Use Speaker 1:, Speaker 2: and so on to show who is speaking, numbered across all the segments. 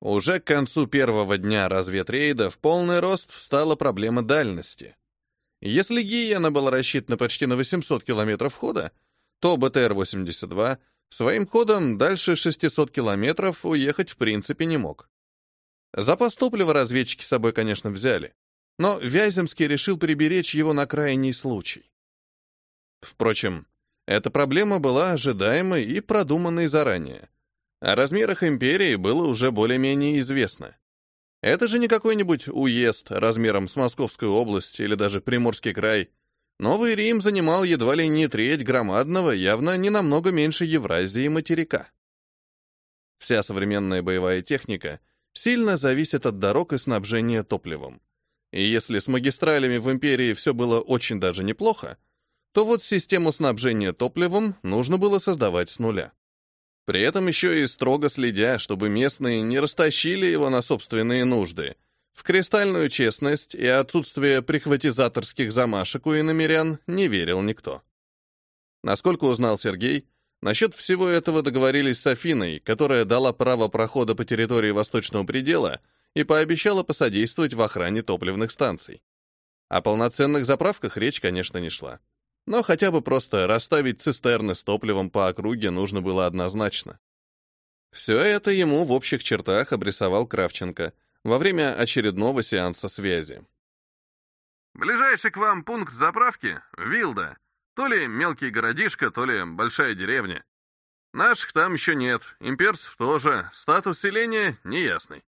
Speaker 1: уже к концу первого дня разведрейда в полный рост встала проблема дальности. Если Гиена была рассчитана почти на 800 километров хода, то БТР-82 своим ходом дальше 600 километров уехать в принципе не мог. Запас топлива разведчики с собой, конечно, взяли, но Вяземский решил приберечь его на крайний случай. Впрочем, эта проблема была ожидаемой и продуманной заранее. О размерах империи было уже более-менее известно. Это же не какой-нибудь уезд размером с Московскую область или даже Приморский край. Новый Рим занимал едва ли не треть громадного, явно не намного меньше Евразии материка. Вся современная боевая техника сильно зависит от дорог и снабжения топливом. И если с магистралями в империи все было очень даже неплохо, то вот систему снабжения топливом нужно было создавать с нуля. При этом еще и строго следя, чтобы местные не растащили его на собственные нужды. В кристальную честность и отсутствие прихватизаторских замашек у иномерян не верил никто. Насколько узнал Сергей, насчет всего этого договорились с Афиной, которая дала право прохода по территории Восточного предела и пообещала посодействовать в охране топливных станций. О полноценных заправках речь, конечно, не шла. Но хотя бы просто расставить цистерны с топливом по округе нужно было однозначно. Все это ему в общих чертах обрисовал Кравченко во время очередного сеанса связи.
Speaker 2: «Ближайший к вам пункт заправки — Вилда. То ли мелкий городишко, то ли большая деревня. Наших там еще нет, имперцев тоже, статус селения неясный.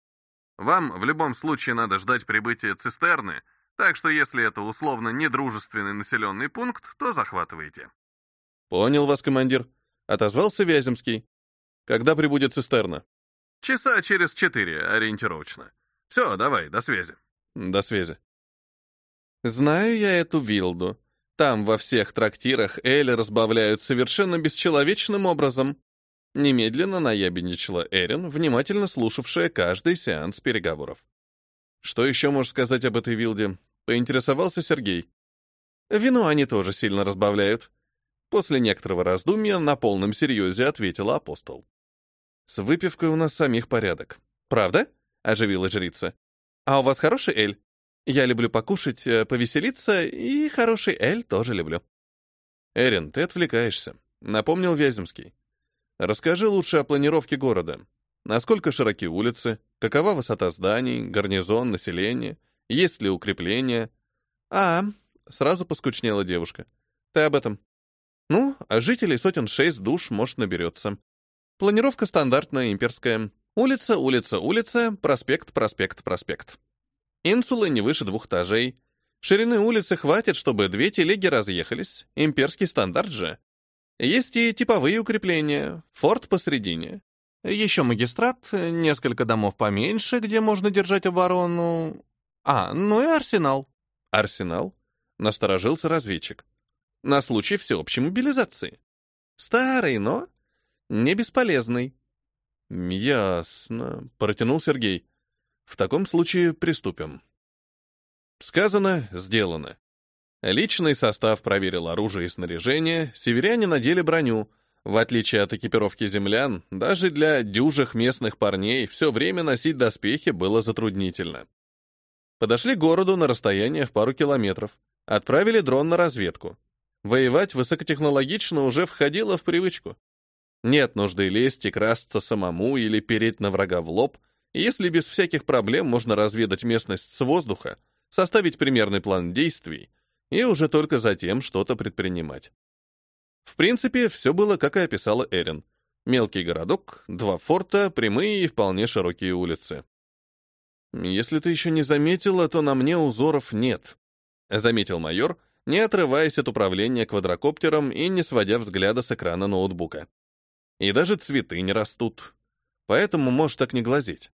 Speaker 2: Вам в любом случае надо ждать прибытия цистерны — так что если это условно недружественный населенный пункт, то захватывайте.
Speaker 1: Понял вас, командир. Отозвался Вяземский. Когда прибудет цистерна?
Speaker 2: Часа через четыре, ориентировочно. Все, давай, до связи.
Speaker 1: До связи. Знаю я эту Вилду. Там во всех трактирах Эли разбавляют совершенно бесчеловечным образом. Немедленно наябедничала Эрин, внимательно слушавшая каждый сеанс переговоров. Что еще можешь сказать об этой Вилде? Поинтересовался Сергей. Вино они тоже сильно разбавляют. После некоторого раздумья на полном серьезе ответила апостол. С выпивкой у нас самих порядок. Правда? Оживила жрица. А у вас хороший эль? Я люблю покушать, э, повеселиться, и хороший эль тоже люблю. Эрин, ты отвлекаешься, напомнил Вяземский. Расскажи лучше о планировке города. Насколько широки улицы, какова высота зданий, гарнизон, население, есть ли укрепления? А, сразу поскучнела девушка. Ты об этом? Ну, а жителей сотен шесть душ, может, наберется. Планировка стандартная, имперская. Улица, улица, улица, проспект, проспект, проспект. Инсулы не выше двух этажей. Ширины улицы хватит, чтобы две телеги разъехались. Имперский стандарт же. Есть и типовые укрепления. Форт посредине. Еще магистрат, несколько домов поменьше, где можно держать оборону. А, ну и арсенал. Арсенал? Насторожился разведчик. На случай всеобщей мобилизации. Старый, но не бесполезный. Ясно, протянул Сергей. В таком случае приступим. Сказано, сделано. Личный состав проверил оружие и снаряжение, северяне надели броню. В отличие от экипировки землян, даже для дюжих местных парней все время носить доспехи было затруднительно. Подошли к городу на расстояние в пару километров. Отправили дрон на разведку. Воевать высокотехнологично уже входило в привычку. Нет нужды лезть и красться самому или переть на врага в лоб, если без всяких проблем можно разведать местность с воздуха, составить примерный план действий и уже только затем что-то предпринимать. В принципе, все было, как и описала Эрин. Мелкий городок, два форта, прямые и вполне широкие улицы. «Если ты еще не заметила, то на мне узоров нет», — заметил майор, не отрываясь от управления квадрокоптером и не сводя взгляда с экрана ноутбука. «И даже цветы не растут, поэтому можешь так не глазеть».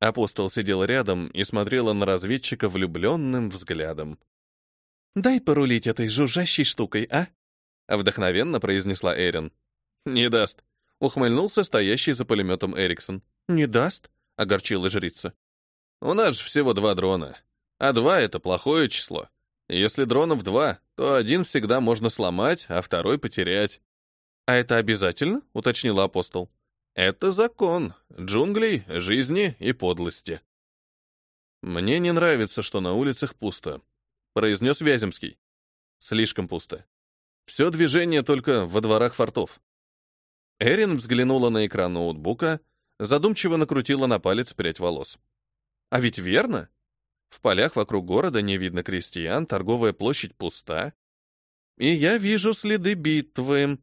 Speaker 1: Апостол сидел рядом и смотрела на разведчика влюбленным взглядом. «Дай порулить этой жужжащей штукой, а?» — вдохновенно произнесла Эрин. «Не даст», — ухмыльнулся стоящий за пулеметом Эриксон. «Не даст?» — огорчила жрица. У нас же всего два дрона. А два — это плохое число. Если дронов два, то один всегда можно сломать, а второй потерять. «А это обязательно?» — уточнил апостол. Это закон джунглей, жизни и подлости. «Мне не нравится, что на улицах пусто», — произнес Вяземский. «Слишком пусто. Все движение только во дворах фортов». Эрин взглянула на экран ноутбука, задумчиво накрутила на палец прядь волос. «А ведь верно? В полях вокруг города не видно крестьян, торговая площадь пуста. И я вижу следы битвы.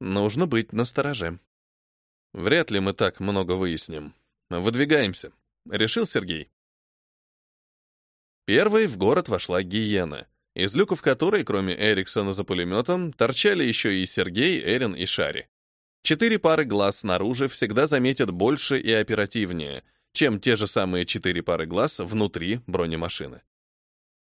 Speaker 1: Нужно быть настороже». «Вряд ли мы так много выясним. Выдвигаемся», — решил Сергей. Первой в город вошла гиена, из люков которой, кроме Эриксона за пулеметом, торчали еще и Сергей, Эрин и Шари. Четыре пары глаз снаружи всегда заметят больше и оперативнее, чем те же самые четыре пары глаз внутри бронемашины.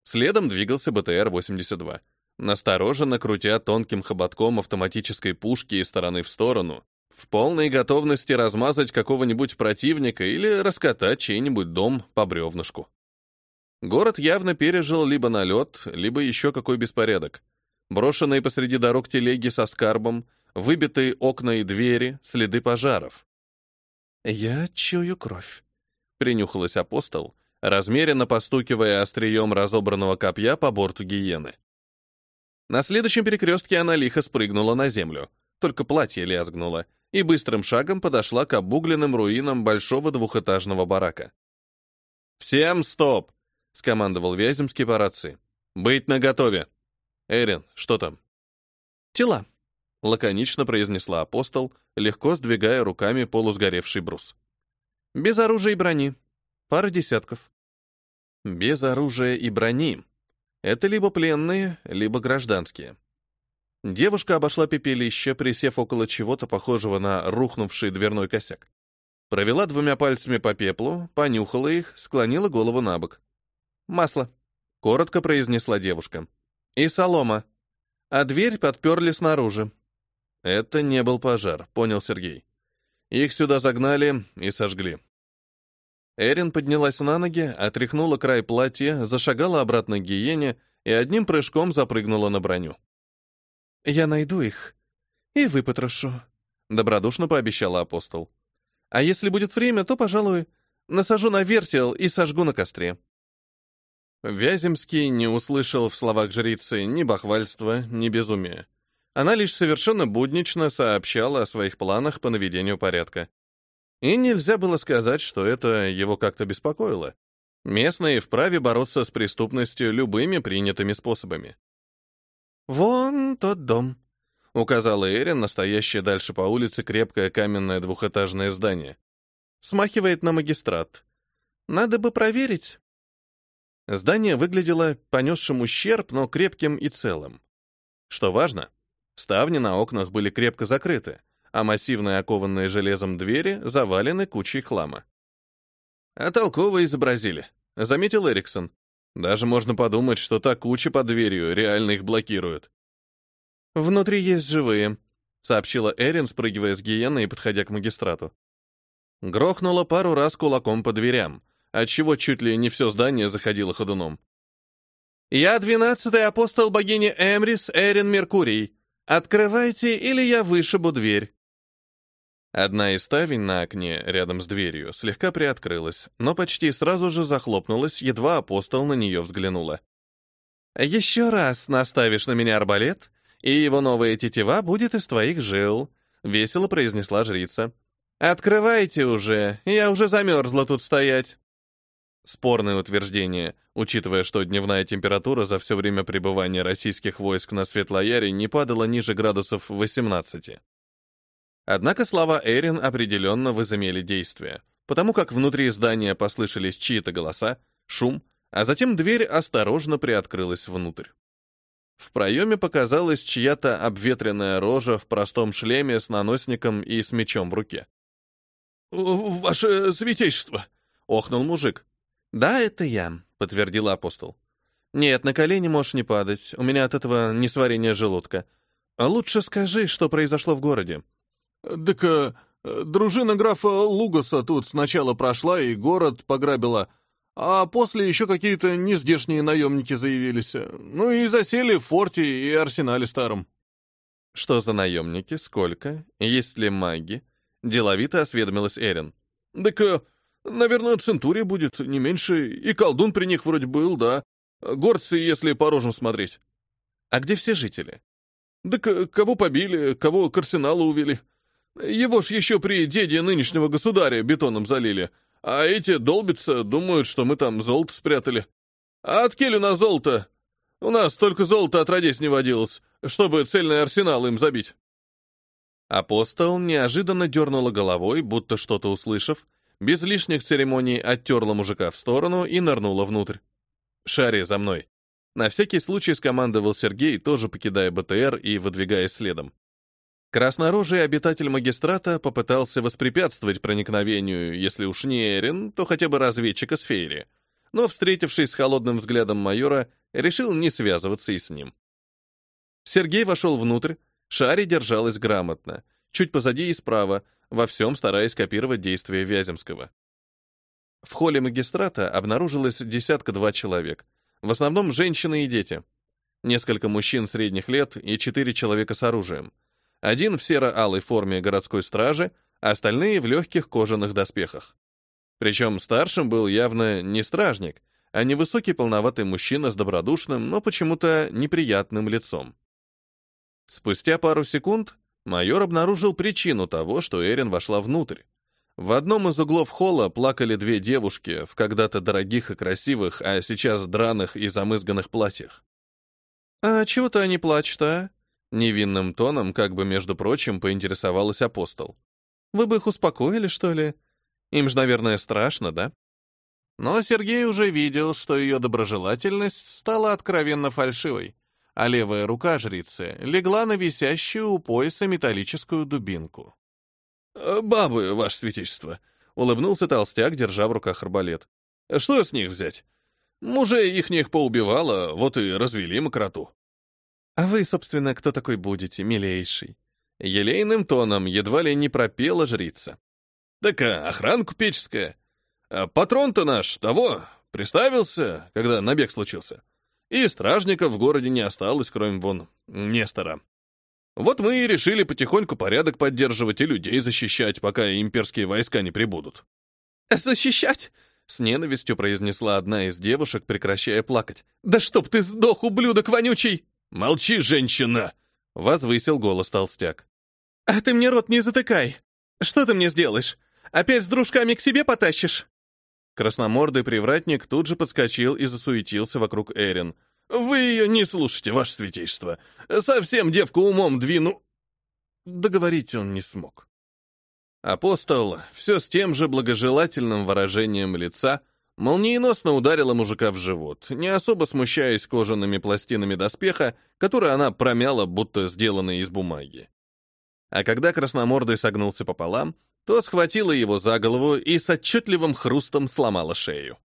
Speaker 1: Следом двигался БТР-82, настороженно крутя тонким хоботком автоматической пушки из стороны в сторону, в полной готовности размазать какого-нибудь противника или раскатать чей-нибудь дом по бревнышку. Город явно пережил либо налет, либо еще какой беспорядок. Брошенные посреди дорог телеги со скарбом, выбитые окна и двери, следы пожаров. «Я чую кровь», — принюхалась апостол, размеренно постукивая острием разобранного копья по борту гиены. На следующем перекрестке она лихо спрыгнула на землю, только платье лязгнуло, и быстрым шагом подошла к обугленным руинам большого двухэтажного барака. «Всем стоп!» — скомандовал Вяземский по рации. «Быть наготове!» «Эрин, что там?» «Тела», — лаконично произнесла апостол, легко сдвигая руками полусгоревший брус. «Без оружия и брони. Пара десятков». «Без оружия и брони. Это либо пленные, либо гражданские». Девушка обошла пепелище, присев около чего-то похожего на рухнувший дверной косяк. Провела двумя пальцами по пеплу, понюхала их, склонила голову на бок. «Масло», — коротко произнесла девушка. «И солома. А дверь подперли снаружи». «Это не был пожар», — понял Сергей. «Их сюда загнали и сожгли». Эрин поднялась на ноги, отряхнула край платья, зашагала обратно к гиене и одним прыжком запрыгнула на броню. «Я найду их и выпотрошу», — добродушно пообещала апостол. «А если будет время, то, пожалуй, насажу на вертел и сожгу на костре». Вяземский не услышал в словах жрицы ни бахвальства, ни безумия. Она лишь совершенно буднично сообщала о своих планах по наведению порядка. И нельзя было сказать, что это его как-то беспокоило. Местные вправе бороться с преступностью любыми принятыми способами. «Вон тот дом», — указала Эрин, настоящее дальше по улице крепкое каменное двухэтажное здание. «Смахивает на магистрат. Надо бы проверить». Здание выглядело понесшим ущерб, но крепким и целым. Что важно, ставни на окнах были крепко закрыты, а массивные окованные железом двери завалены кучей хлама. «А толково изобразили», — заметил Эриксон. «Даже можно подумать, что та куча под дверью реально их блокирует». «Внутри есть живые», — сообщила Эрин, спрыгивая с гиены и подходя к магистрату. Грохнула пару раз кулаком по дверям, отчего чуть ли не все здание заходило ходуном. «Я двенадцатый апостол богини Эмрис Эрин Меркурий. Открывайте, или я вышибу дверь». Одна из ставень на окне, рядом с дверью, слегка приоткрылась, но почти сразу же захлопнулась, едва апостол на нее взглянула. «Еще раз наставишь на меня арбалет, и его новая тетива будет из твоих жил», — весело произнесла жрица. «Открывайте уже, я уже замерзла тут стоять». Спорное утверждение, учитывая, что дневная температура за все время пребывания российских войск на Светлояре не падала ниже градусов 18. Однако слова Эрин определенно возымели действие, потому как внутри здания послышались чьи-то голоса, шум, а затем дверь осторожно приоткрылась внутрь. В проеме показалась чья-то обветренная рожа в простом шлеме с наносником и с мечом в руке. «Ваше святейшество!» — охнул мужик. «Да, это я», — подтвердил апостол. «Нет, на колени можешь не падать, у меня от этого несварение желудка. А лучше скажи, что произошло в городе».
Speaker 2: «Так дружина графа Лугаса тут сначала прошла и город пограбила, а после еще какие-то нездешние наемники заявились. Ну и засели в форте и арсенале старом».
Speaker 1: «Что за наемники? Сколько? Есть ли маги? Деловито осведомилась Эрин.
Speaker 2: «Так, наверное, Центурия будет не меньше, и колдун при них вроде был, да. Горцы, если по рожам смотреть».
Speaker 1: «А где все жители?»
Speaker 2: «Да кого побили, кого к арсеналу увели. Его ж еще при деде нынешнего государя бетоном залили. А эти долбятся, думают, что мы там золото спрятали. А откель у нас золото? У нас только золото отродясь не водилось, чтобы цельный арсенал им забить».
Speaker 1: Апостол неожиданно дернула головой, будто что-то услышав, без лишних церемоний оттерла мужика в сторону и нырнула внутрь. «Шари за мной!» На всякий случай скомандовал Сергей, тоже покидая БТР и выдвигаясь следом. Краснорожий обитатель магистрата попытался воспрепятствовать проникновению, если уж не Эрин, то хотя бы разведчика с Фейри, но, встретившись с холодным взглядом майора, решил не связываться и с ним. Сергей вошел внутрь, Шари держалась грамотно, чуть позади и справа, во всем стараясь копировать действия Вяземского. В холле магистрата обнаружилось десятка-два человек, в основном женщины и дети. Несколько мужчин средних лет и четыре человека с оружием. Один в серо-алой форме городской стражи, а остальные в легких кожаных доспехах. Причем старшим был явно не стражник, а невысокий полноватый мужчина с добродушным, но почему-то неприятным лицом. Спустя пару секунд майор обнаружил причину того, что Эрин вошла внутрь. В одном из углов холла плакали две девушки в когда-то дорогих и красивых, а сейчас драных и замызганных платьях. «А чего-то они плачут, а?» Невинным тоном, как бы, между прочим, поинтересовалась апостол. «Вы бы их успокоили, что ли? Им же, наверное, страшно, да?» Но Сергей уже видел, что ее доброжелательность стала откровенно фальшивой а левая рука жрицы легла на висящую у пояса металлическую дубинку.
Speaker 2: «Э, «Бабы, ваше святейшество», — улыбнулся толстяк, держа в руках арбалет. «Что с них взять? Мужей ихних поубивало, вот и развели мокроту».
Speaker 1: «А вы, собственно, кто такой будете, милейший?» Елейным тоном едва ли не пропела жрица.
Speaker 2: «Так а, охранка печеская. А патрон-то наш, того, приставился, когда набег случился. И стражников в городе не осталось, кроме вон Нестора. Вот мы и решили потихоньку порядок поддерживать и людей защищать, пока имперские войска не прибудут.
Speaker 1: «Защищать?» — с ненавистью произнесла одна из девушек, прекращая плакать. «Да чтоб ты сдох, ублюдок вонючий!»
Speaker 2: «Молчи, женщина!»
Speaker 1: — возвысил голос толстяк. «А ты мне рот не затыкай! Что ты мне сделаешь? Опять с дружками к себе потащишь?» Красномордый привратник тут же подскочил и засуетился вокруг Эрин.
Speaker 2: «Вы ее не слушайте, ваше святейшество. Совсем девку умом двину...»
Speaker 1: Договорить он не смог. Апостол, все с тем же благожелательным выражением лица, молниеносно ударила мужика в живот, не особо смущаясь кожаными пластинами доспеха, которые она промяла, будто сделанные из бумаги. А когда красномордый согнулся пополам, то схватила его за голову и с отчетливым хрустом сломала шею.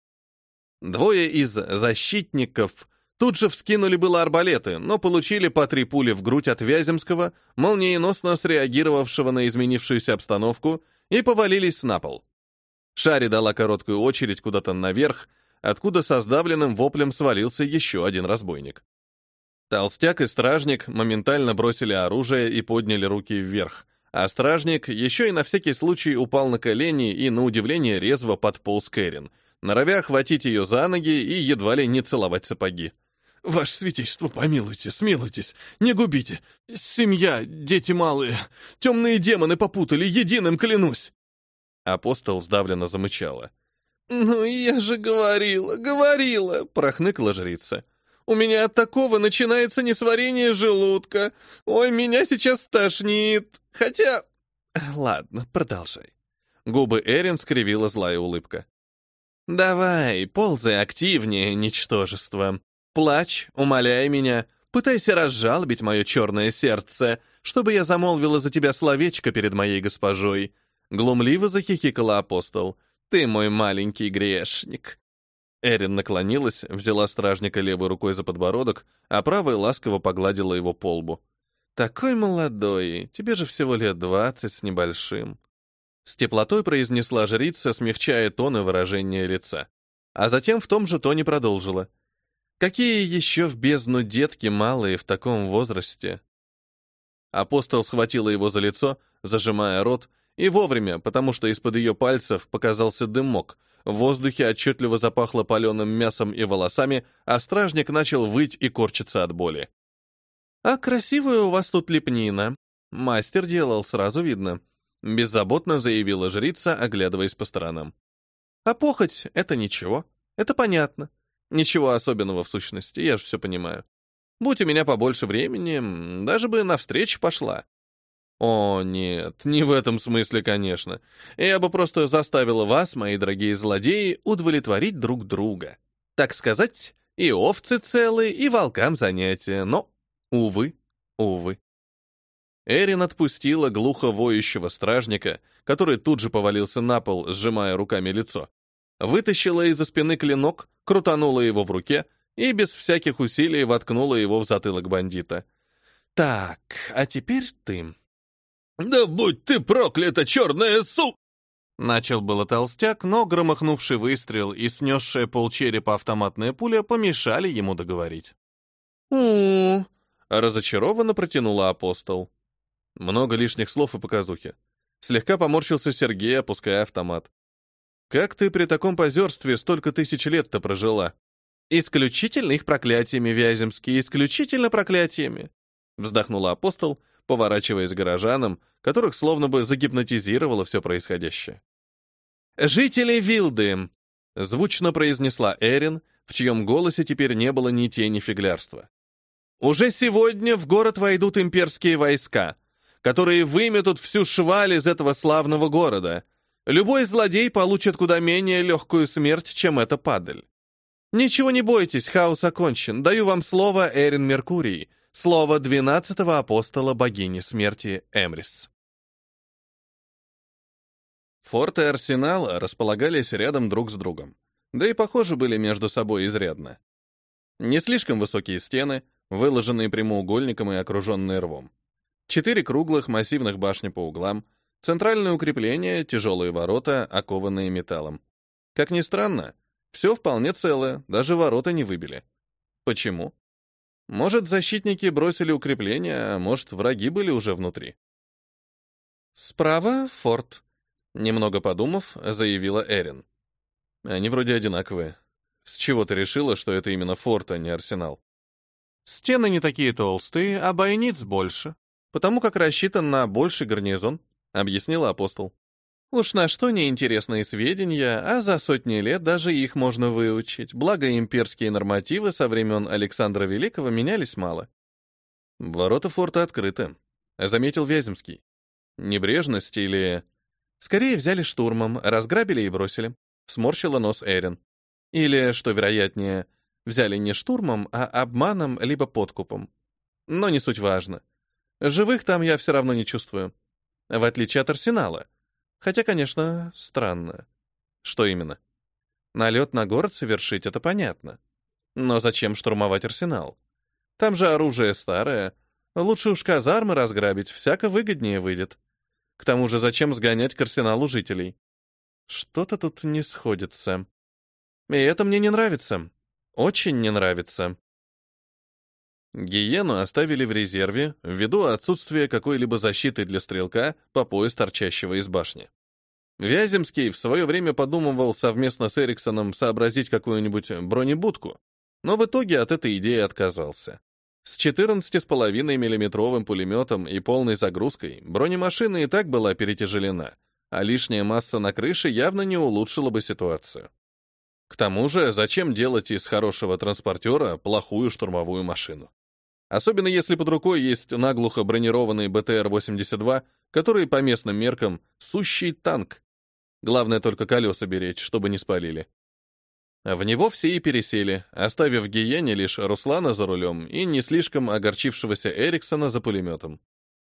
Speaker 1: Двое из защитников тут же вскинули было арбалеты, но получили по три пули в грудь от Вяземского, молниеносно среагировавшего на изменившуюся обстановку, и повалились на пол. Шари дала короткую очередь куда-то наверх, откуда со сдавленным воплем свалился еще один разбойник. Толстяк и стражник моментально бросили оружие и подняли руки вверх, а стражник еще и на всякий случай упал на колени и, на удивление, резво подполз Кэрин, норовя хватить ее за ноги и едва ли не целовать сапоги.
Speaker 2: «Ваше святейшество, помилуйте, смилуйтесь, не губите. Семья, дети малые, темные демоны попутали, единым клянусь!»
Speaker 1: Апостол сдавленно замычала.
Speaker 2: «Ну, я же говорила, говорила!» — прохныкала жрица. «У меня от такого начинается несварение желудка. Ой, меня сейчас тошнит!» Хотя... Ладно, продолжай.
Speaker 1: Губы Эрин скривила злая улыбка. Давай, ползай активнее, ничтожество. Плачь, умоляй меня, пытайся разжалобить мое черное сердце, чтобы я замолвила за тебя словечко перед моей госпожой. Глумливо захихикала апостол. Ты мой маленький грешник. Эрин наклонилась, взяла стражника левой рукой за подбородок, а правой ласково погладила его по лбу. «Такой молодой, тебе же всего лет двадцать с небольшим». С теплотой произнесла жрица, смягчая тон и выражение лица. А затем в том же тоне продолжила. «Какие еще в бездну детки малые в таком возрасте?» Апостол схватила его за лицо, зажимая рот, И вовремя, потому что из-под ее пальцев показался дымок, в воздухе отчетливо запахло паленым мясом и волосами, а стражник начал выть и корчиться от боли. «А красивая у вас тут лепнина», Мастер делал, сразу видно. Беззаботно заявила жрица, оглядываясь по сторонам. А похоть — это ничего. Это понятно. Ничего особенного в сущности, я же все понимаю. Будь у меня побольше времени, даже бы навстречу пошла. О, нет, не в этом смысле, конечно. Я бы просто заставила вас, мои дорогие злодеи, удовлетворить друг друга. Так сказать, и овцы целые, и волкам занятия, но, увы, увы. Эрин отпустила глухо воющего стражника, который тут же повалился на пол, сжимая руками лицо. Вытащила из-за спины клинок, крутанула его в руке и без всяких усилий воткнула его в затылок бандита. «Так, а теперь ты».
Speaker 2: «Да будь ты проклята, черная су!»
Speaker 1: Начал было толстяк, но громыхнувший выстрел и снесшая полчерепа автоматная пуля помешали ему договорить.
Speaker 2: у
Speaker 1: разочарованно протянула апостол. Много лишних слов и показухи. Слегка поморщился Сергей, опуская автомат. «Как ты при таком позерстве столько тысяч лет-то прожила?» «Исключительно их проклятиями, Вяземский, исключительно проклятиями!» Вздохнула апостол, поворачиваясь к горожанам, которых словно бы загипнотизировало все происходящее. «Жители Вилды!» — звучно произнесла Эрин, в чьем голосе теперь не было ни тени фиглярства. «Уже сегодня в город войдут имперские войска, которые выметут всю шваль из этого славного города. Любой злодей получит куда менее легкую смерть, чем эта падаль. Ничего не бойтесь, хаос окончен. Даю вам слово Эрин Меркурий, слово двенадцатого апостола богини смерти Эмрис. Форт и арсенал располагались рядом друг с другом, да и похожи были между собой изрядно. Не слишком высокие стены, выложенные прямоугольником и окруженные рвом. Четыре круглых массивных башни по углам, центральное укрепление, тяжелые ворота, окованные металлом. Как ни странно, все вполне целое, даже ворота не выбили. Почему? Может, защитники бросили укрепление, а может, враги были уже внутри. «Справа — форт», — немного подумав, заявила Эрин. «Они вроде одинаковые. С чего ты решила, что это именно форт, а не арсенал?» «Стены не такие толстые, а бойниц больше», потому как рассчитан на больший гарнизон», — объяснила апостол. «Уж на что неинтересные сведения, а за сотни лет даже их можно выучить, благо имперские нормативы со времен Александра Великого менялись мало». «Ворота форта открыты», — заметил Вяземский. «Небрежность или...» «Скорее взяли штурмом, разграбили и бросили», — сморщила нос Эрин. «Или, что вероятнее, взяли не штурмом, а обманом либо подкупом. Но не суть важно. Живых там я все равно не чувствую. В отличие от арсенала. Хотя, конечно, странно. Что именно? Налет на город совершить — это понятно. Но зачем штурмовать арсенал? Там же оружие старое. Лучше уж казармы разграбить, всяко выгоднее выйдет. К тому же зачем сгонять к арсеналу жителей? Что-то тут не сходится. И это мне не нравится. Очень не нравится. Гиену оставили в резерве ввиду отсутствия какой-либо защиты для стрелка по пояс торчащего из башни. Вяземский в свое время подумывал совместно с Эриксоном сообразить какую-нибудь бронебудку, но в итоге от этой идеи отказался. С 14,5 миллиметровым пулеметом и полной загрузкой бронемашина и так была перетяжелена, а лишняя масса на крыше явно не улучшила бы ситуацию. К тому же, зачем делать из хорошего транспортера плохую штурмовую машину? Особенно если под рукой есть наглухо бронированный БТР-82, который по местным меркам сущий танк. Главное только колеса беречь, чтобы не спалили. В него все и пересели, оставив Гиене лишь Руслана за рулем и не слишком огорчившегося Эриксона за пулеметом.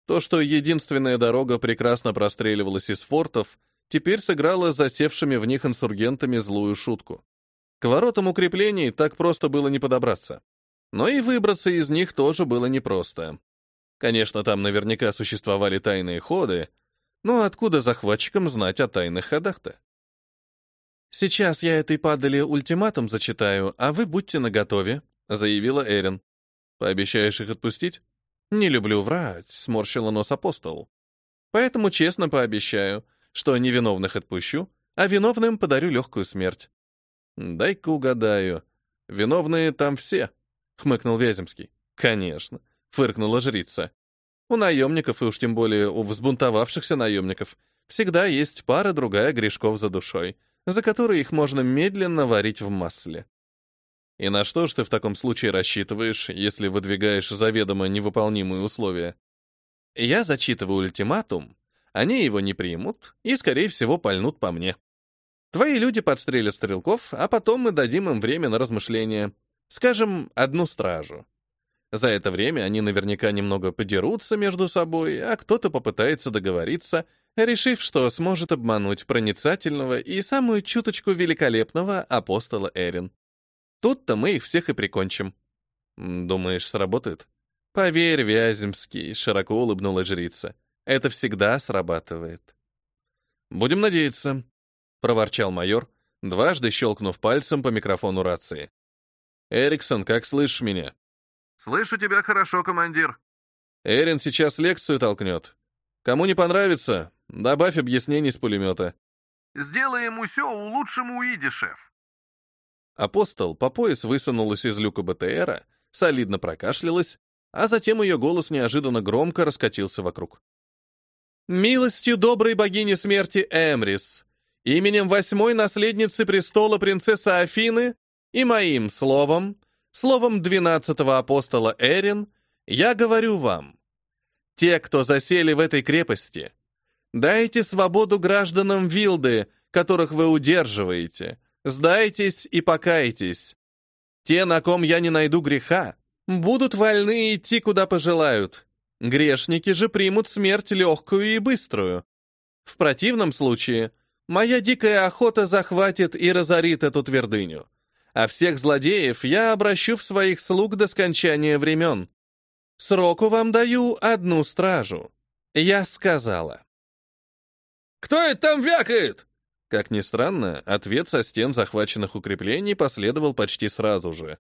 Speaker 1: То, что единственная дорога прекрасно простреливалась из фортов, теперь сыграло засевшими в них инсургентами злую шутку. К воротам укреплений так просто было не подобраться. Но и выбраться из них тоже было непросто. Конечно, там наверняка существовали тайные ходы, но откуда захватчикам знать о тайных ходах-то? «Сейчас я этой падали ультиматум зачитаю, а вы будьте наготове», — заявила Эрин. «Пообещаешь их отпустить?» «Не люблю врать», — сморщила нос апостол. Поэтому честно пообещаю, что невиновных отпущу, а виновным подарю легкую смерть. Дай-ка угадаю. Виновные там все, хмыкнул Вяземский. Конечно, фыркнула жрица. У наемников, и уж тем более у взбунтовавшихся наемников, всегда есть пара-другая грешков за душой, за которые их можно медленно варить в масле. И на что ж ты в таком случае рассчитываешь, если выдвигаешь заведомо невыполнимые условия? Я зачитываю ультиматум, они его не примут и, скорее всего, пальнут по мне. Твои люди подстрелят стрелков, а потом мы дадим им время на размышления. Скажем, одну стражу. За это время они наверняка немного подерутся между собой, а кто-то попытается договориться, решив, что сможет обмануть проницательного и самую чуточку великолепного апостола Эрин. Тут-то мы их всех и прикончим. Думаешь, сработает? Поверь, Вяземский, широко улыбнулась жрица. Это всегда срабатывает. Будем надеяться, проворчал майор, дважды щелкнув пальцем по микрофону рации. Эриксон, как слышишь меня?
Speaker 2: Слышу тебя хорошо, командир.
Speaker 1: Эрин сейчас лекцию толкнет. Кому не понравится, добавь объяснений с пулемета.
Speaker 2: Сделаем усё улучшим уиди, шеф.
Speaker 1: Апостол по пояс высунулась из люка БТРа, солидно прокашлялась, а затем ее голос неожиданно громко раскатился вокруг. «Милостью доброй богини смерти Эмрис, именем восьмой наследницы престола принцессы Афины и моим словом, словом двенадцатого апостола Эрин, я говорю вам, те, кто засели в этой крепости, дайте свободу гражданам Вилды, которых вы удерживаете, Сдайтесь и покайтесь. Те, на ком я не найду греха, будут вольны идти, куда пожелают. Грешники же примут смерть легкую и быструю. В противном случае моя дикая охота захватит и разорит эту твердыню, а всех злодеев я обращу в своих слуг до скончания времен. Сроку вам даю одну стражу. Я сказала.
Speaker 2: «Кто это там вякает?»
Speaker 1: Как ни странно, ответ со стен захваченных укреплений последовал почти сразу же.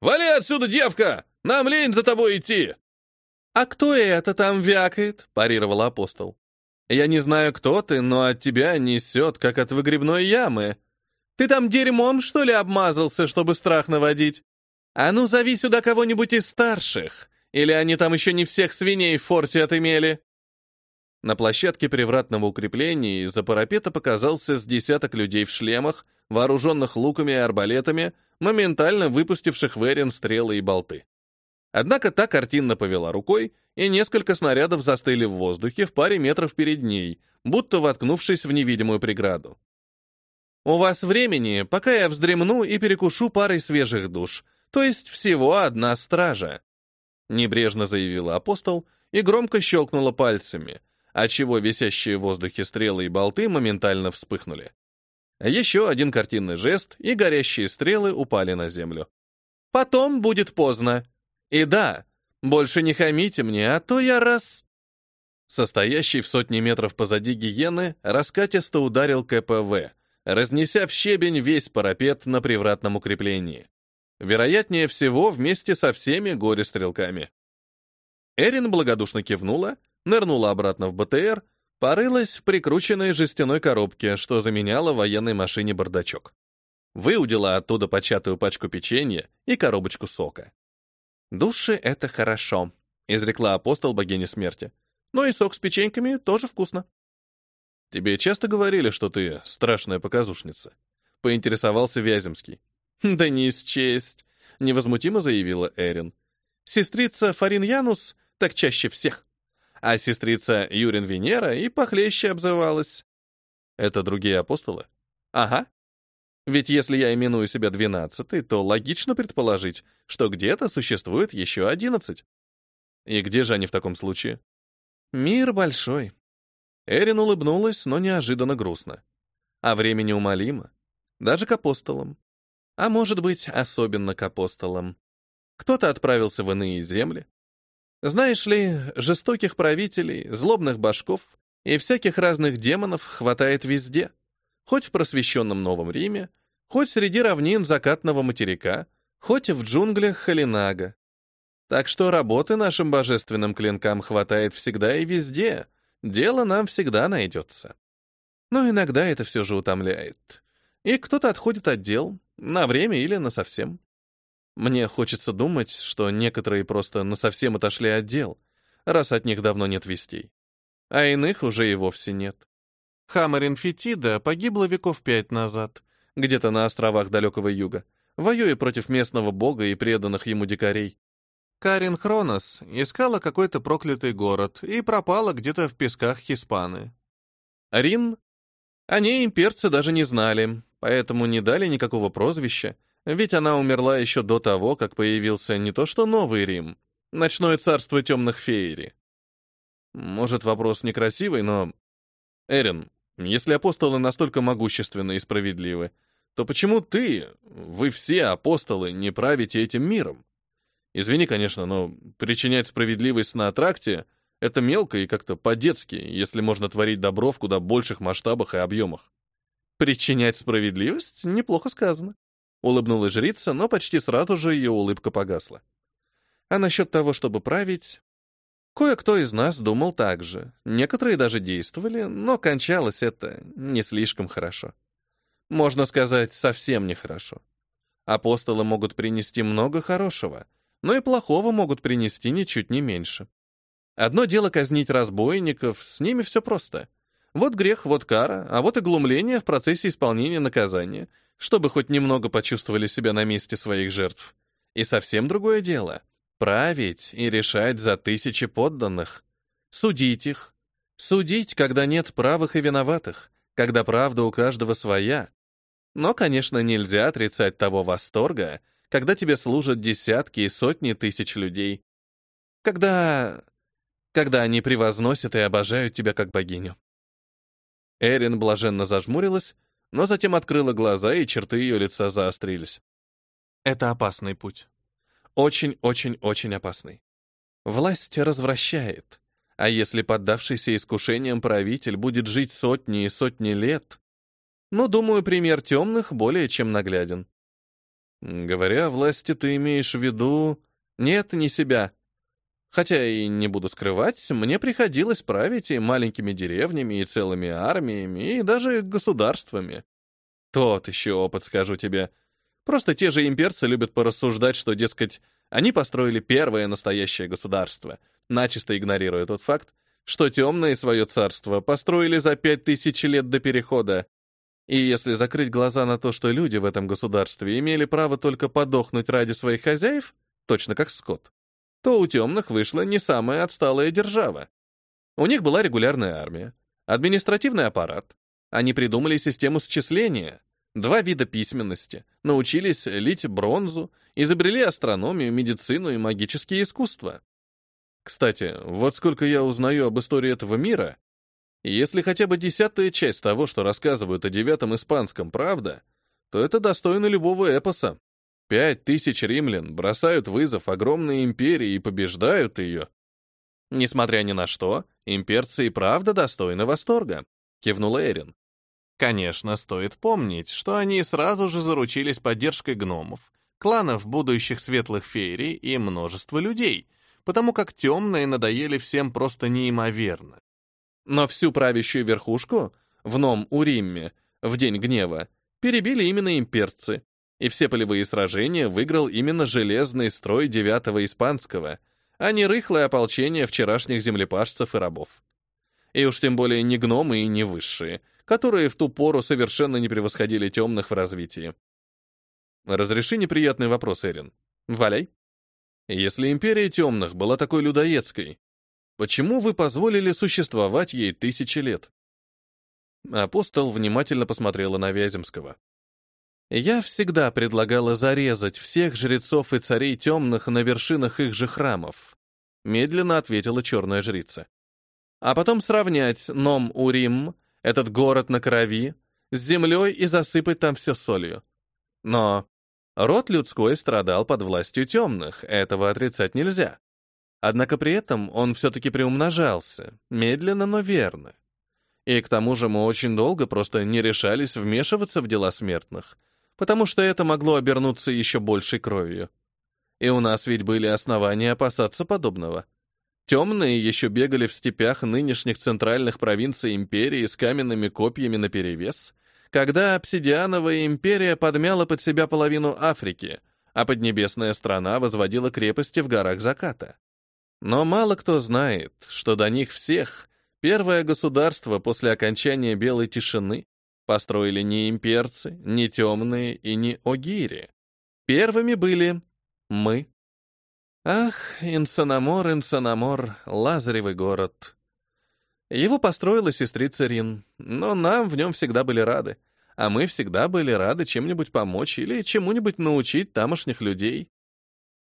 Speaker 2: «Вали отсюда, девка! Нам лень за тобой идти!»
Speaker 1: «А кто это там вякает?» — парировал апостол. «Я не знаю, кто ты, но от тебя несет, как от выгребной ямы. Ты там дерьмом, что ли, обмазался, чтобы страх наводить? А ну, зови сюда кого-нибудь из старших, или они там еще не всех свиней в форте отымели?» На площадке привратного укрепления из-за парапета показался с десяток людей в шлемах, вооруженных луками и арбалетами, моментально выпустивших в Эрин стрелы и болты. Однако та картинно повела рукой, и несколько снарядов застыли в воздухе в паре метров перед ней, будто воткнувшись в невидимую преграду. «У вас времени, пока я вздремну и перекушу парой свежих душ, то есть всего одна стража», небрежно заявила апостол и громко щелкнула пальцами, отчего висящие в воздухе стрелы и болты моментально вспыхнули. Еще один картинный жест, и горящие стрелы упали на землю. «Потом будет поздно. И да, больше не хамите мне, а то я раз...» Состоящий в сотни метров позади гиены раскатисто ударил КПВ, разнеся в щебень весь парапет на привратном укреплении. Вероятнее всего, вместе со всеми горе-стрелками. Эрин благодушно кивнула, нырнула обратно в БТР, порылась в прикрученной жестяной коробке, что заменяла военной машине бардачок. Выудила оттуда початую пачку печенья и коробочку сока. «Души — это хорошо», — изрекла апостол богини смерти. «Но и сок с печеньками тоже вкусно». «Тебе часто говорили, что ты страшная показушница?» — поинтересовался Вяземский. «Да не исчесть», — невозмутимо заявила Эрин. «Сестрица Фарин Янус так чаще всех» а сестрица Юрин Венера и похлеще обзывалась. Это другие апостолы? Ага. Ведь если я именую себя двенадцатый, то логично предположить, что где-то существует еще одиннадцать. И где же они в таком случае? Мир большой. Эрин улыбнулась, но неожиданно грустно. А время неумолимо. Даже к апостолам. А может быть, особенно к апостолам. Кто-то отправился в иные земли, знаешь ли, жестоких правителей, злобных башков и всяких разных демонов хватает везде. Хоть в просвещенном Новом Риме, хоть среди равнин закатного материка, хоть в джунглях Халинага. Так что работы нашим божественным клинкам хватает всегда и везде, дело нам всегда найдется. Но иногда это все же утомляет. И кто-то отходит от дел, на время или на совсем. Мне хочется думать, что некоторые просто на совсем отошли от дел, раз от них давно нет вестей. А иных уже и вовсе нет. Хамарин Фетида погибла веков пять назад, где-то на островах далекого юга, воюя против местного бога и преданных ему дикарей. Карин Хронос искала какой-то проклятый город и пропала где-то в песках Хиспаны. Рин? О ней имперцы даже не знали, поэтому не дали никакого прозвища, ведь она умерла еще до того, как появился не то что Новый Рим, ночное царство темных феери. Может, вопрос некрасивый, но... Эрин, если апостолы настолько могущественны и справедливы, то почему ты, вы все апостолы, не правите этим миром? Извини, конечно, но причинять справедливость на тракте — это мелко и как-то по-детски, если можно творить добро в куда больших масштабах и объемах. Причинять справедливость? Неплохо сказано. Улыбнулась жрица, но почти сразу же ее улыбка погасла. А насчет того, чтобы править... Кое-кто из нас думал так же. Некоторые даже действовали, но кончалось это не слишком хорошо. Можно сказать, совсем нехорошо. Апостолы могут принести много хорошего — но и плохого могут принести ничуть не меньше. Одно дело казнить разбойников, с ними все просто. Вот грех, вот кара, а вот и глумление в процессе исполнения наказания, чтобы хоть немного почувствовали себя на месте своих жертв. И совсем другое дело — править и решать за тысячи подданных. Судить их. Судить, когда нет правых и виноватых, когда правда у каждого своя. Но, конечно, нельзя отрицать того восторга, когда тебе служат десятки и сотни тысяч людей. Когда... когда они превозносят и обожают тебя как богиню. Эрин блаженно зажмурилась, но затем открыла глаза, и черты ее лица заострились. Это опасный путь. Очень-очень-очень опасный. Власть развращает. А если поддавшийся искушениям правитель будет жить сотни и сотни лет, ну, думаю, пример темных более чем нагляден. Говоря о власти, ты имеешь в виду... Нет, не себя. Хотя и не буду скрывать, мне приходилось править и маленькими деревнями, и целыми армиями, и даже государствами. Тот еще опыт, скажу тебе. Просто те же имперцы любят порассуждать, что, дескать, они построили первое настоящее государство, начисто игнорируя тот факт, что темное свое царство построили за пять тысяч лет до Перехода, и если закрыть глаза на то, что люди в этом государстве имели право только подохнуть ради своих хозяев, точно как скот, то у темных вышла не самая отсталая держава. У них была регулярная армия, административный аппарат. Они придумали систему счисления, два вида письменности, научились лить бронзу, изобрели астрономию, медицину и магические искусства. Кстати, вот сколько я узнаю об истории этого мира, если хотя бы десятая часть того, что рассказывают о девятом испанском, правда, то это достойно любого эпоса. Пять тысяч римлян бросают вызов огромной империи и побеждают ее. Несмотря ни на что, имперцы и правда достойны восторга, кивнул Эрин. Конечно, стоит помнить, что они сразу же заручились поддержкой гномов, кланов будущих светлых феерий и множества людей, потому как темные надоели всем просто неимоверно. Но всю правящую верхушку в Ном-Уримме в День Гнева перебили именно имперцы, и все полевые сражения выиграл именно железный строй девятого испанского, а не рыхлое ополчение вчерашних землепашцев и рабов. И уж тем более не гномы и не высшие, которые в ту пору совершенно не превосходили темных в развитии. Разреши неприятный вопрос, Эрин. Валяй. Если империя темных была такой людоедской, Почему вы позволили существовать ей тысячи лет? Апостол внимательно посмотрела на Вяземского. Я всегда предлагала зарезать всех жрецов и царей темных на вершинах их же храмов, медленно ответила черная жрица. А потом сравнять Ном-Урим, этот город на крови, с землей и засыпать там все солью. Но род людской страдал под властью темных, этого отрицать нельзя. Однако при этом он все-таки приумножался, медленно, но верно. И к тому же мы очень долго просто не решались вмешиваться в дела смертных, потому что это могло обернуться еще большей кровью. И у нас ведь были основания опасаться подобного. Темные еще бегали в степях нынешних центральных провинций империи с каменными копьями наперевес, когда обсидиановая империя подмяла под себя половину Африки, а Поднебесная страна возводила крепости в горах заката. Но мало кто знает, что до них всех первое государство после окончания Белой тишины построили не имперцы, не темные и не огири. Первыми были мы. Ах, Инсанамор, Инсанамор, Лазоревый город. Его построила сестрица Рин, но нам в нем всегда были рады, а мы всегда были рады чем-нибудь помочь или чему-нибудь научить тамошних людей.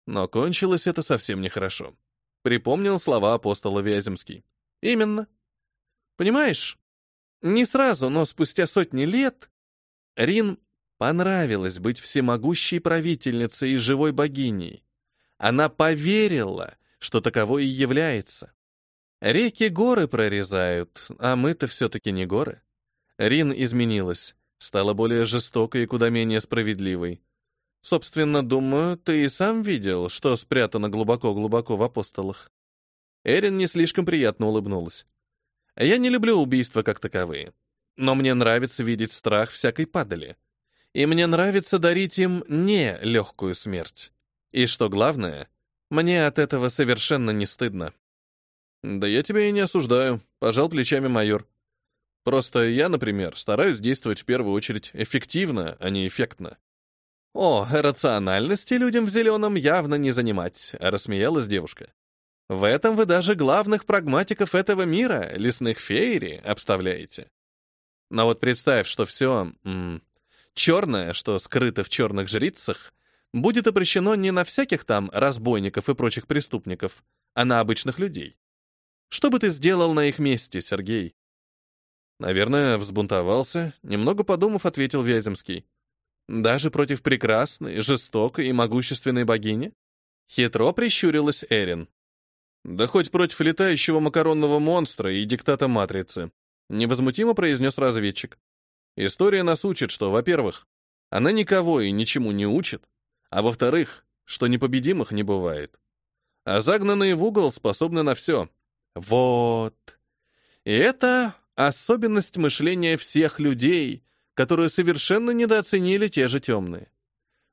Speaker 1: Но кончилось это совсем нехорошо. Припомнил слова апостола Вяземский. Именно. Понимаешь, не сразу, но спустя сотни лет Рин понравилось быть всемогущей правительницей и живой богиней. Она поверила, что таковой и является. Реки горы прорезают, а мы-то все-таки не горы. Рин изменилась, стала более жестокой и куда менее справедливой. Собственно, думаю, ты и сам видел, что спрятано глубоко-глубоко в апостолах. Эрин не слишком приятно улыбнулась. Я не люблю убийства как таковые, но мне нравится видеть страх всякой падали. И мне нравится дарить им не легкую смерть. И что главное, мне от этого совершенно не стыдно. Да я тебя и не осуждаю, пожал плечами майор. Просто я, например, стараюсь действовать в первую очередь эффективно, а не эффектно. О, рациональности людям в зеленом явно не занимать, рассмеялась девушка. В этом вы даже главных прагматиков этого мира, лесных феери, обставляете. Но вот представь, что все м, черное, что скрыто в черных жрицах, будет обращено не на всяких там разбойников и прочих преступников, а на обычных людей. Что бы ты сделал на их месте, Сергей? Наверное, взбунтовался, немного подумав, ответил Вяземский. Даже против прекрасной, жестокой и могущественной богини? Хитро прищурилась Эрин. Да хоть против летающего макаронного монстра и диктата матрицы, невозмутимо произнес разведчик. История нас учит, что, во-первых, она никого и ничему не учит, а во-вторых, что непобедимых не бывает. А загнанные в угол способны на все. Вот. И это особенность мышления всех людей, которые совершенно недооценили те же темные.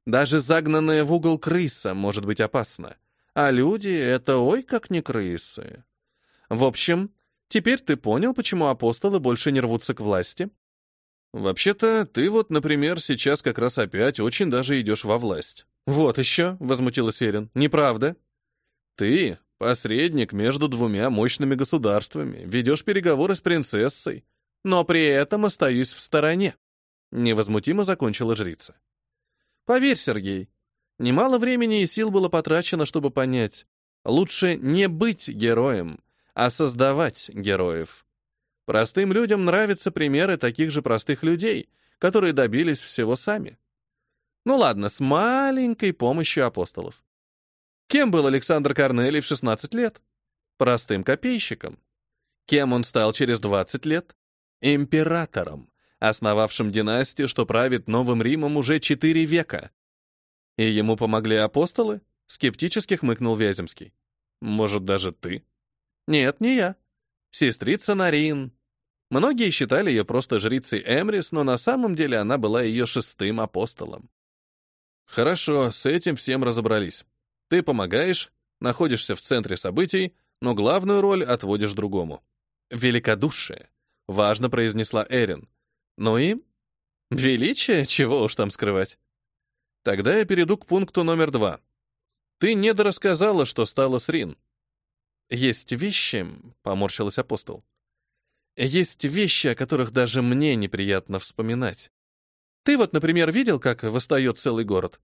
Speaker 1: Даже загнанная в угол крыса может быть опасна, а люди — это ой как не крысы. В общем, теперь ты понял, почему апостолы больше не рвутся к власти? «Вообще-то, ты вот, например, сейчас как раз опять очень даже идешь во власть». «Вот еще», — возмутилась Эрин, — «неправда». «Ты — посредник между двумя мощными государствами, ведешь переговоры с принцессой, но при этом остаюсь в стороне», — невозмутимо закончила жрица. «Поверь, Сергей, немало времени и сил было потрачено, чтобы понять, лучше не быть героем, а создавать героев». Простым людям нравятся примеры таких же простых людей, которые добились всего сами. Ну ладно, с маленькой помощью апостолов. Кем был Александр Корнелий в 16 лет? Простым копейщиком. Кем он стал через 20 лет? Императором, основавшим династию, что правит Новым Римом уже 4 века. И ему помогли апостолы? Скептически хмыкнул Вяземский. Может, даже ты? Нет, не я сестрица Нарин. Многие считали ее просто жрицей Эмрис, но на самом деле она была ее шестым апостолом. Хорошо, с этим всем разобрались. Ты помогаешь, находишься в центре событий, но главную роль отводишь другому. Великодушие, важно произнесла Эрин. Ну и величие, чего уж там скрывать. Тогда я перейду к пункту номер два. Ты недорассказала, что стало с Рин. «Есть вещи», — поморщилась апостол. «Есть вещи, о которых даже мне неприятно вспоминать. Ты вот, например, видел, как восстает целый город?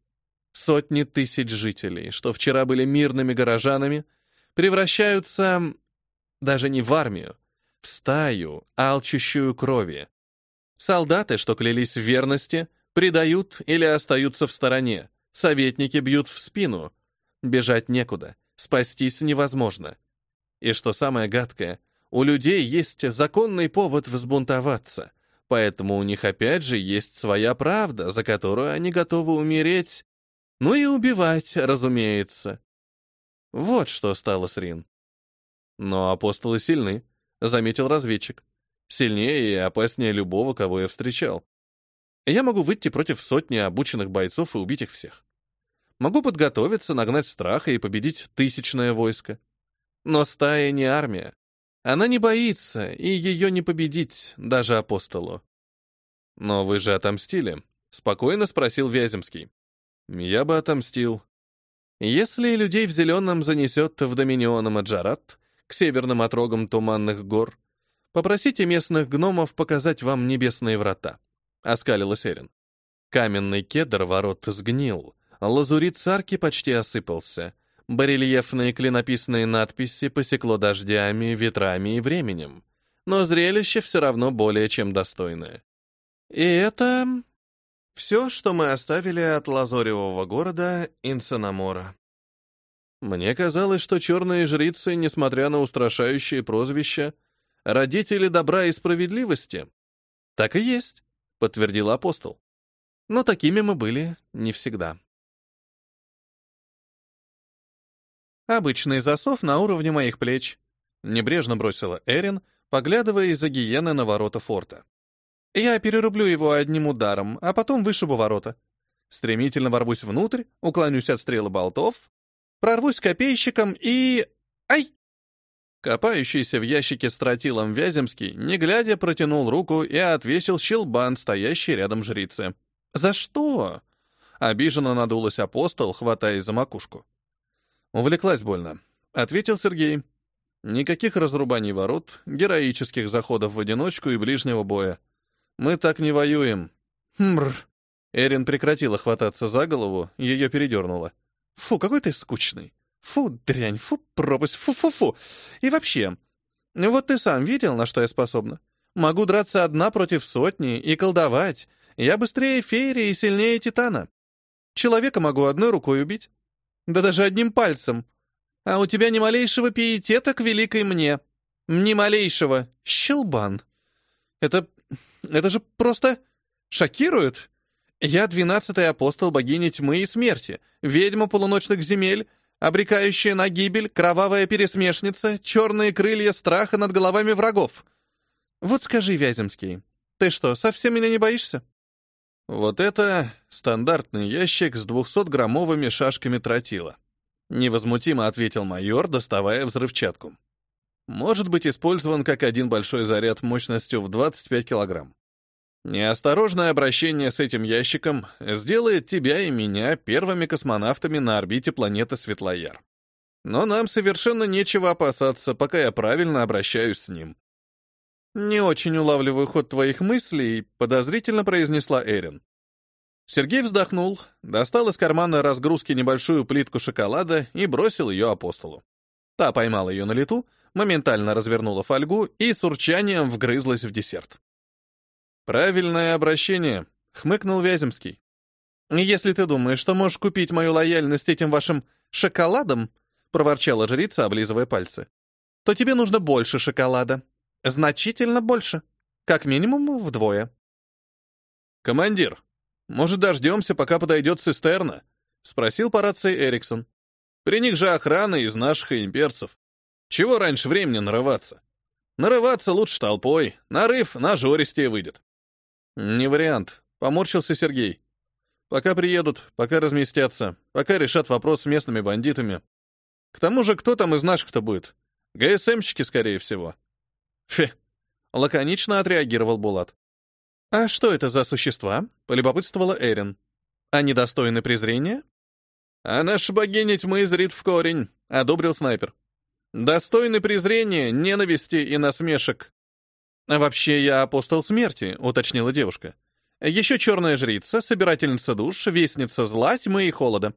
Speaker 1: Сотни тысяч жителей, что вчера были мирными горожанами, превращаются даже не в армию, в стаю, алчущую крови. Солдаты, что клялись в верности, предают или остаются в стороне, советники бьют в спину. Бежать некуда, спастись невозможно. И что самое гадкое, у людей есть законный повод взбунтоваться, поэтому у них опять же есть своя правда, за которую они готовы умереть, ну и убивать, разумеется. Вот что стало с Рин. Но апостолы сильны, заметил разведчик. Сильнее и опаснее любого, кого я встречал. Я могу выйти против сотни обученных бойцов и убить их всех. Могу подготовиться, нагнать страха и победить тысячное войско. Но стая не армия. Она не боится, и ее не победить даже апостолу. «Но вы же отомстили?» — спокойно спросил Вяземский. «Я бы отомстил. Если людей в зеленом занесет в доминион Маджарат, к северным отрогам туманных гор, попросите местных гномов показать вам небесные врата», — оскалилась Эрин. Каменный кедр ворот сгнил, лазурит с арки почти осыпался, барельефные клинописные надписи посекло дождями, ветрами и временем, но зрелище все равно более чем достойное. И это все, что мы оставили от лазоревого города Инсанамора. Мне казалось, что черные жрицы, несмотря на устрашающие прозвища, родители добра и справедливости. Так и есть, подтвердил апостол. Но такими мы были не всегда. Обычный засов на уровне моих плеч, небрежно бросила Эрин, поглядывая из-за гиены на ворота форта. Я перерублю его одним ударом, а потом вышибу ворота. Стремительно ворвусь внутрь, уклонюсь от стрелы болтов, прорвусь копейщиком и... Ай! Копающийся в ящике с тротилом Вяземский, не глядя, протянул руку и отвесил щелбан, стоящий рядом жрицы. «За что?» Обиженно надулась апостол, хватаясь за макушку. «Увлеклась больно», — ответил Сергей. «Никаких разрубаний ворот, героических заходов в одиночку и ближнего боя. Мы так не воюем. Хмр. Эрин прекратила хвататься за голову, ее передернуло. Фу, какой ты скучный. Фу, дрянь, фу, пропасть, фу-фу-фу. И вообще, вот ты сам видел, на что я способна? Могу драться одна против сотни и колдовать. Я быстрее Фейри и сильнее Титана. Человека могу одной рукой убить. Да даже одним пальцем. А у тебя ни малейшего пиетета к великой мне. Ни малейшего. Щелбан. Это это же просто шокирует. Я двенадцатый апостол богини тьмы и смерти, ведьма полуночных земель, обрекающая на гибель, кровавая пересмешница, черные крылья страха над головами врагов. Вот скажи, Вяземский, ты что, совсем меня не боишься? Вот это стандартный ящик с двухсотграммовыми шашками тротила. Невозмутимо ответил майор, доставая взрывчатку может быть использован как один большой заряд мощностью в 25 килограмм. Неосторожное обращение с этим ящиком сделает тебя и меня первыми космонавтами на орбите планеты Светлояр. Но нам совершенно нечего опасаться, пока я правильно обращаюсь с ним. «Не очень улавливаю ход твоих мыслей», — подозрительно произнесла Эрин. Сергей вздохнул, достал из кармана разгрузки небольшую плитку шоколада и бросил ее апостолу. Та поймала ее на лету, моментально развернула фольгу и с урчанием вгрызлась в десерт. «Правильное обращение», — хмыкнул Вяземский. «Если ты думаешь, что можешь купить мою лояльность этим вашим шоколадом», — проворчала жрица, облизывая пальцы, «то тебе нужно больше шоколада. Значительно больше. Как минимум вдвое». «Командир, может, дождемся, пока подойдет цистерна?» — спросил по рации Эриксон. «При них же охрана из наших и имперцев. Чего раньше времени нарываться? Нарываться лучше толпой, нарыв на жористее выйдет. Не вариант, поморщился Сергей. Пока приедут, пока разместятся, пока решат вопрос с местными бандитами. К тому же, кто там из наших-то будет? ГСМщики, скорее всего. Фе, лаконично отреагировал Булат. «А что это за существа?» — полюбопытствовала Эрин. «Они достойны презрения?» «А наша богиня тьмы зрит в корень», — одобрил снайпер. Достойны презрения, ненависти и насмешек. Вообще я апостол смерти, уточнила девушка. Еще черная жрица, собирательница душ, вестница зла, тьмы и холода.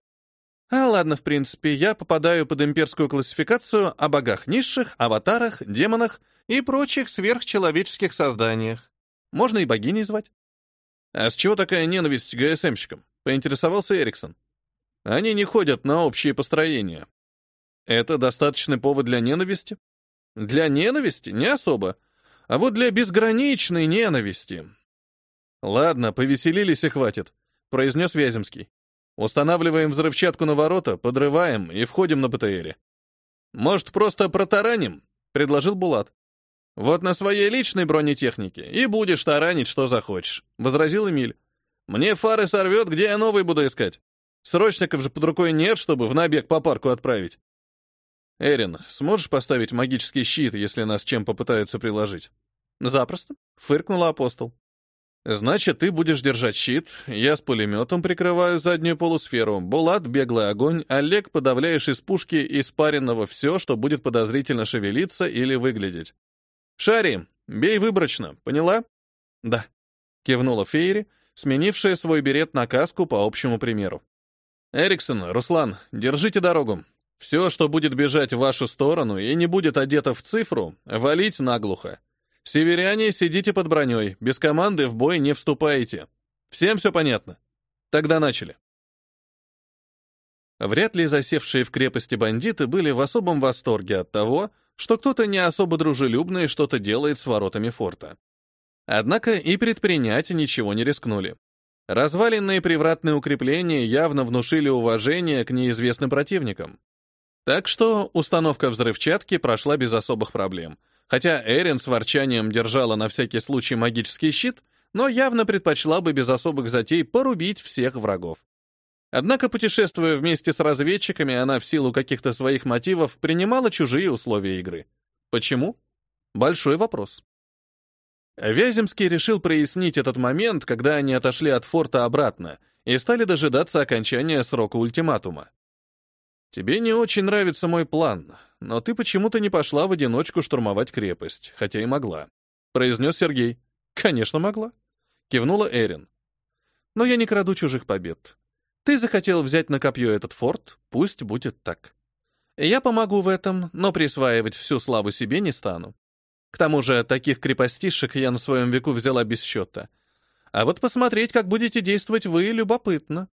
Speaker 1: А ладно, в принципе, я попадаю под имперскую классификацию о богах низших, аватарах, демонах и прочих сверхчеловеческих созданиях. Можно и богиней звать. А с чего такая ненависть к ГСМщикам? Поинтересовался Эриксон. Они не ходят на общие построения. Это достаточный повод для ненависти? Для ненависти? Не особо. А вот для безграничной ненависти. Ладно, повеселились и хватит, произнес Вяземский. Устанавливаем взрывчатку на ворота, подрываем и входим на БТРе. Может, просто протараним? — предложил Булат. «Вот на своей личной бронетехнике и будешь таранить, что захочешь», — возразил Эмиль. «Мне фары сорвет, где я новый буду искать? Срочников же под рукой нет, чтобы в набег по парку отправить». «Эрин, сможешь поставить магический щит, если нас чем попытаются приложить?» «Запросто», — фыркнула апостол. «Значит, ты будешь держать щит, я с пулеметом прикрываю заднюю полусферу, Булат — беглый огонь, Олег — подавляешь из пушки испаренного все, что будет подозрительно шевелиться или выглядеть. Шари, бей выборочно, поняла?» «Да», — кивнула Фейри, сменившая свой берет на каску по общему примеру. «Эриксон, Руслан, держите дорогу. Все, что будет бежать в вашу сторону и не будет одето в цифру, валить наглухо. Северяне, сидите под броней, без команды в бой не вступаете. Всем все понятно? Тогда начали. Вряд ли засевшие в крепости бандиты были в особом восторге от того, что кто-то не особо дружелюбный что-то делает с воротами форта. Однако и предпринять ничего не рискнули. Разваленные привратные укрепления явно внушили уважение к неизвестным противникам. Так что установка взрывчатки прошла без особых проблем. Хотя Эрин с ворчанием держала на всякий случай магический щит, но явно предпочла бы без особых затей порубить всех врагов. Однако, путешествуя вместе с разведчиками, она в силу каких-то своих мотивов принимала чужие условия игры. Почему? Большой вопрос. Вяземский решил прояснить этот момент, когда они отошли от форта обратно и стали дожидаться окончания срока ультиматума. Тебе не очень нравится мой план, но ты почему-то не пошла в одиночку штурмовать крепость, хотя и могла», — произнес Сергей. «Конечно, могла», — кивнула Эрин. «Но я не краду чужих побед. Ты захотел взять на копье этот форт, пусть будет так. Я помогу в этом, но присваивать всю славу себе не стану. К тому же таких крепостишек я на своем веку взяла без счета. А вот посмотреть, как будете действовать вы, любопытно.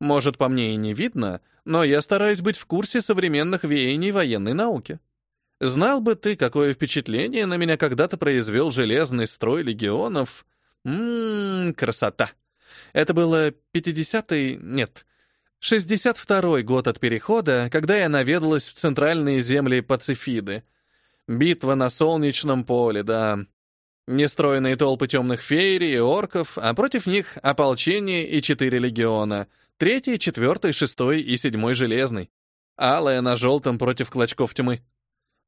Speaker 1: Может, по мне и не видно, но я стараюсь быть в курсе современных веяний военной науки. Знал бы ты, какое впечатление на меня когда-то произвел железный строй легионов. Ммм, красота. Это было 50-й, нет, 62-й год от Перехода, когда я наведалась в центральные земли Пацифиды. Битва на Солнечном поле, да. Нестроенные толпы темных фейри и орков, а против них ополчение и четыре легиона — Третий, четвертый, шестой и седьмой железный. Алая на желтом против клочков тьмы.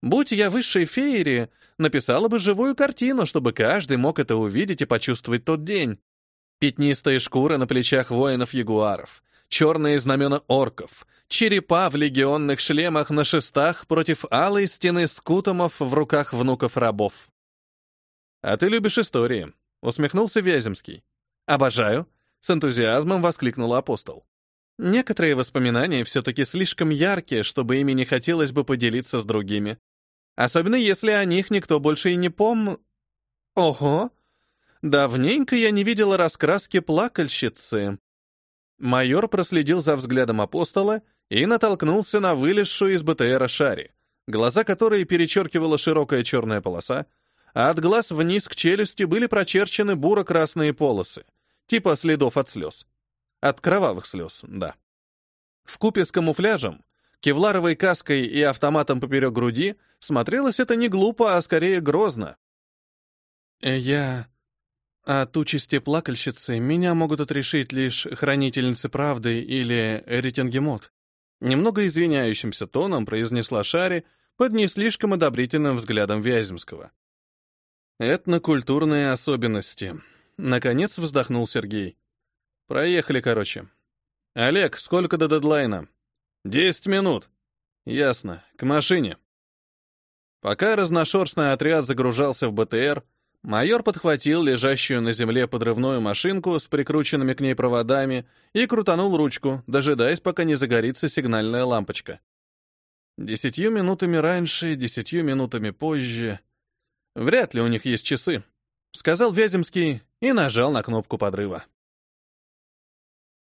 Speaker 1: Будь я высшей феери, написала бы живую картину, чтобы каждый мог это увидеть и почувствовать тот день. Пятнистые шкуры на плечах воинов-ягуаров, черные знамена орков, черепа в легионных шлемах на шестах против алой стены скутомов в руках внуков рабов. «А ты любишь истории», — усмехнулся Вяземский. «Обожаю», с энтузиазмом воскликнул апостол. Некоторые воспоминания все-таки слишком яркие, чтобы ими не хотелось бы поделиться с другими. Особенно если о них никто больше и не пом... Ого! Давненько я не видела раскраски плакальщицы. Майор проследил за взглядом апостола и натолкнулся на вылезшую из БТРа Шари, глаза которой перечеркивала широкая черная полоса, а от глаз вниз к челюсти были прочерчены буро-красные полосы — Типа следов от слез. От кровавых слез, да. В купе с камуфляжем, кевларовой каской и автоматом поперек груди смотрелось это не глупо, а скорее грозно. Э, «Я...» От участи плакальщицы меня могут отрешить лишь хранительницы правды или ретингемот. Немного извиняющимся тоном произнесла Шари под не слишком одобрительным взглядом Вяземского. Этнокультурные особенности. Наконец вздохнул Сергей. Проехали, короче. Олег, сколько до дедлайна? Десять минут. Ясно. К машине. Пока разношерстный отряд загружался в БТР, майор подхватил лежащую на земле подрывную машинку с прикрученными к ней проводами и крутанул ручку, дожидаясь, пока не загорится сигнальная лампочка. Десятью минутами раньше, десятью минутами позже. Вряд ли у них есть часы, сказал Вяземский и нажал на кнопку подрыва.